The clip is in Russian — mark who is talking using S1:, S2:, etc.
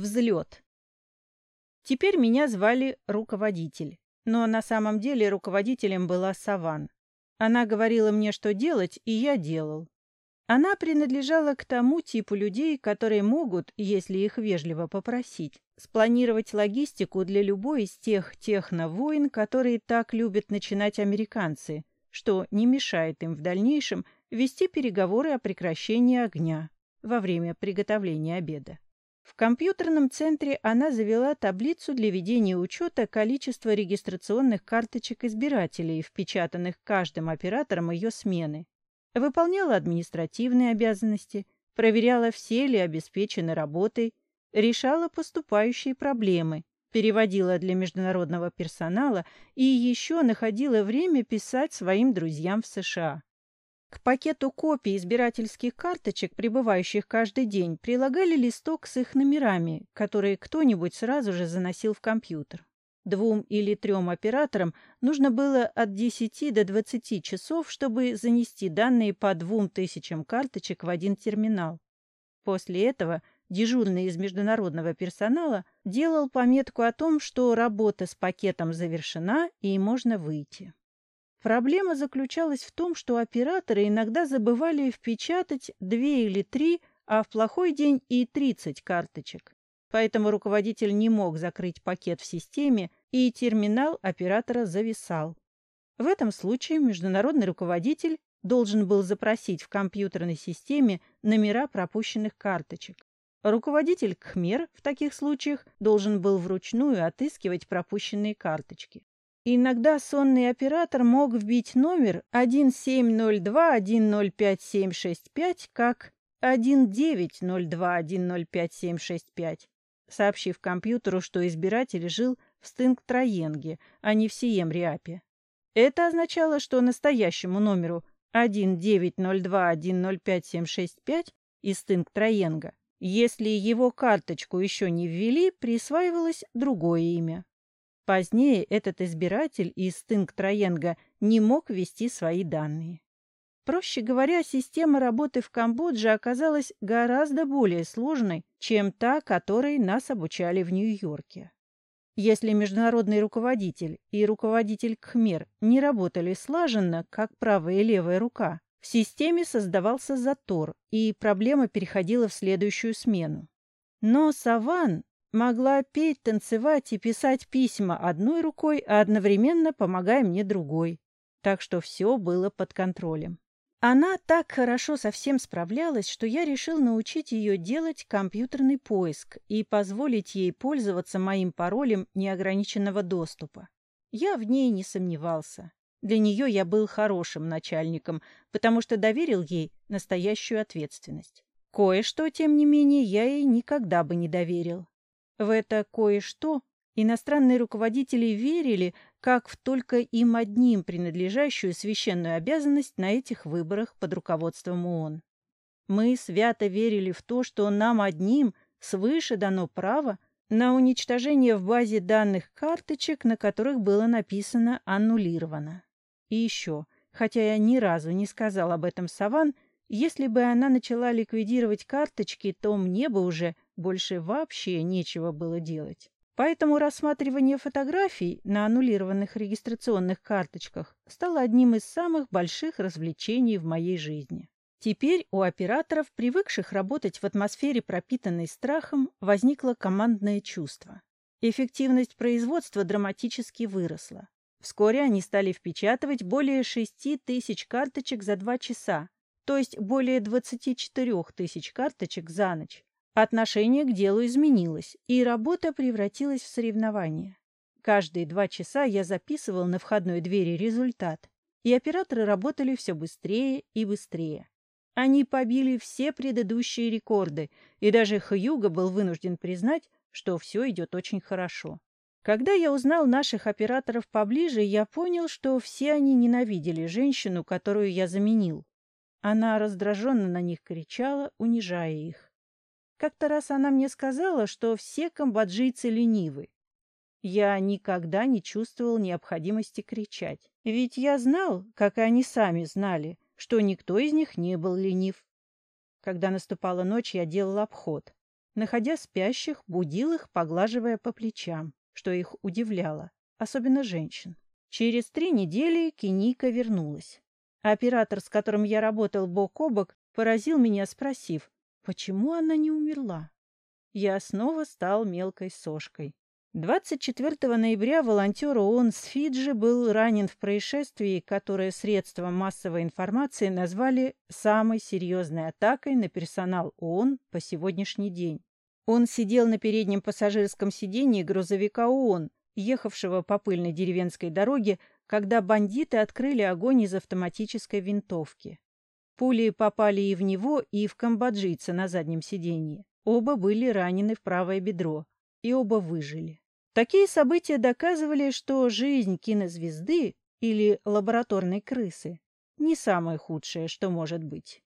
S1: Взлет. Теперь меня звали руководитель, но на самом деле руководителем была Саван. Она говорила мне, что делать, и я делал. Она принадлежала к тому типу людей, которые могут, если их вежливо попросить, спланировать логистику для любой из тех техновойн, которые так любят начинать американцы, что не мешает им в дальнейшем вести переговоры о прекращении огня во время приготовления обеда. В компьютерном центре она завела таблицу для ведения учета количества регистрационных карточек избирателей, впечатанных каждым оператором ее смены, выполняла административные обязанности, проверяла, все ли обеспечены работой, решала поступающие проблемы, переводила для международного персонала и еще находила время писать своим друзьям в США. К пакету копий избирательских карточек, прибывающих каждый день, прилагали листок с их номерами, которые кто-нибудь сразу же заносил в компьютер. Двум или трем операторам нужно было от 10 до 20 часов, чтобы занести данные по двум тысячам карточек в один терминал. После этого дежурный из международного персонала делал пометку о том, что работа с пакетом завершена и можно выйти. Проблема заключалась в том, что операторы иногда забывали впечатать две или три, а в плохой день и 30 карточек. Поэтому руководитель не мог закрыть пакет в системе, и терминал оператора зависал. В этом случае международный руководитель должен был запросить в компьютерной системе номера пропущенных карточек. Руководитель КХМЕР в таких случаях должен был вручную отыскивать пропущенные карточки. Иногда сонный оператор мог вбить номер 1702105765 как 1902105765 сообщив компьютеру, что избиратель жил в Стынг-Троенге, а не в Сием-Риапе. Это означало, что настоящему номеру 1902105765 из Стынг-Троенга, если его карточку еще не ввели, присваивалось другое имя. Позднее этот избиратель из Стынг-Троенга не мог ввести свои данные. Проще говоря, система работы в Камбодже оказалась гораздо более сложной, чем та, которой нас обучали в Нью-Йорке. Если международный руководитель и руководитель КХМЕР не работали слаженно, как правая и левая рука, в системе создавался затор, и проблема переходила в следующую смену. Но Саван могла петь, танцевать и писать письма одной рукой, а одновременно помогая мне другой. Так что все было под контролем. Она так хорошо со всем справлялась, что я решил научить ее делать компьютерный поиск и позволить ей пользоваться моим паролем неограниченного доступа. Я в ней не сомневался. Для нее я был хорошим начальником, потому что доверил ей настоящую ответственность. Кое-что, тем не менее, я ей никогда бы не доверил. В это кое-что иностранные руководители верили, как в только им одним принадлежащую священную обязанность на этих выборах под руководством ООН. Мы свято верили в то, что нам одним свыше дано право на уничтожение в базе данных карточек, на которых было написано «аннулировано». И еще, хотя я ни разу не сказал об этом Саван, если бы она начала ликвидировать карточки, то мне бы уже больше вообще нечего было делать. Поэтому рассматривание фотографий на аннулированных регистрационных карточках стало одним из самых больших развлечений в моей жизни. Теперь у операторов, привыкших работать в атмосфере, пропитанной страхом, возникло командное чувство. Эффективность производства драматически выросла. Вскоре они стали впечатывать более 6 тысяч карточек за 2 часа, то есть более 24 тысяч карточек за ночь. Отношение к делу изменилось, и работа превратилась в соревнование. Каждые два часа я записывал на входной двери результат, и операторы работали все быстрее и быстрее. Они побили все предыдущие рекорды, и даже Хьюго был вынужден признать, что все идет очень хорошо. Когда я узнал наших операторов поближе, я понял, что все они ненавидели женщину, которую я заменил. Она раздраженно на них кричала, унижая их. Как-то раз она мне сказала, что все камбоджийцы ленивы. Я никогда не чувствовал необходимости кричать. Ведь я знал, как и они сами знали, что никто из них не был ленив. Когда наступала ночь, я делал обход. Находя спящих, будил их, поглаживая по плечам, что их удивляло, особенно женщин. Через три недели Киника вернулась. Оператор, с которым я работал бок о бок, поразил меня, спросив, почему она не умерла. Я снова стал мелкой сошкой. 24 ноября волонтер ООН с Фиджи был ранен в происшествии, которое средства массовой информации назвали самой серьезной атакой на персонал ООН по сегодняшний день. Он сидел на переднем пассажирском сидении грузовика ООН, ехавшего по пыльной деревенской дороге, когда бандиты открыли огонь из автоматической винтовки. Пули попали и в него, и в камбоджийца на заднем сиденье. Оба были ранены в правое бедро, и оба выжили. Такие события доказывали, что жизнь кинозвезды или лабораторной крысы не самое худшее, что может быть.